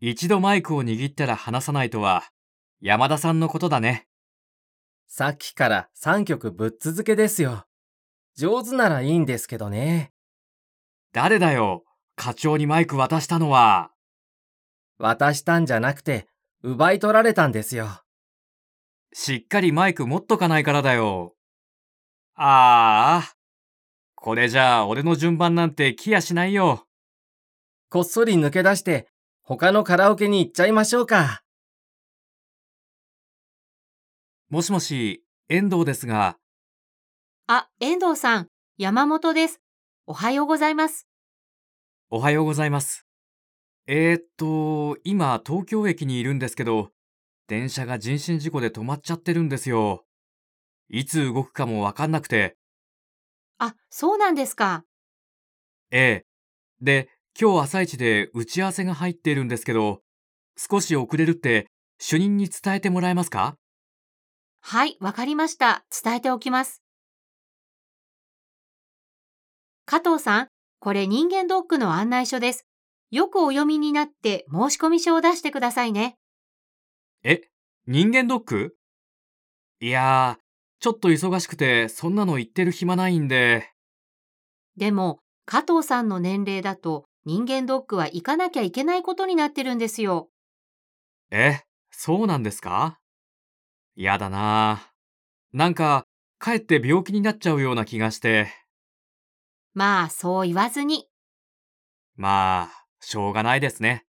一度マイクを握ったら離さないとは、山田さんのことだね。さっきから3曲ぶっ続けですよ。上手ならいいんですけどね。誰だよ、課長にマイク渡したのは。渡したんじゃなくて、奪い取られたんですよ。しっかりマイク持っとかないからだよ。ああ。これじゃあ俺の順番なんて来やしないよ。こっそり抜け出して、他のカラオケに行っちゃいましょうか。もしもし、遠藤ですが。あ、遠藤さん、山本です。おはようございます。おはようございます。えー、っと、今東京駅にいるんですけど、電車が人身事故で止まっちゃってるんですよ。いつ動くかもわかんなくて。あ、そうなんですか。ええ。で、今日朝一で打ち合わせが入っているんですけど、少し遅れるって主任に伝えてもらえますか？はい、わかりました。伝えておきます。加藤さん、これ人間ドックの案内書です。よくお読みになって申込書を出してくださいね。え、人間ドック？いやー、ちょっと忙しくてそんなの言ってる暇ないんで。でも、加藤さんの年齢だと人間ドックは行かなきゃいけないことになってるんですよ。え、そうなんですか？やだなぁ。なんか、かえって病気になっちゃうような気がして。まあ、そう言わずに。まあ、しょうがないですね。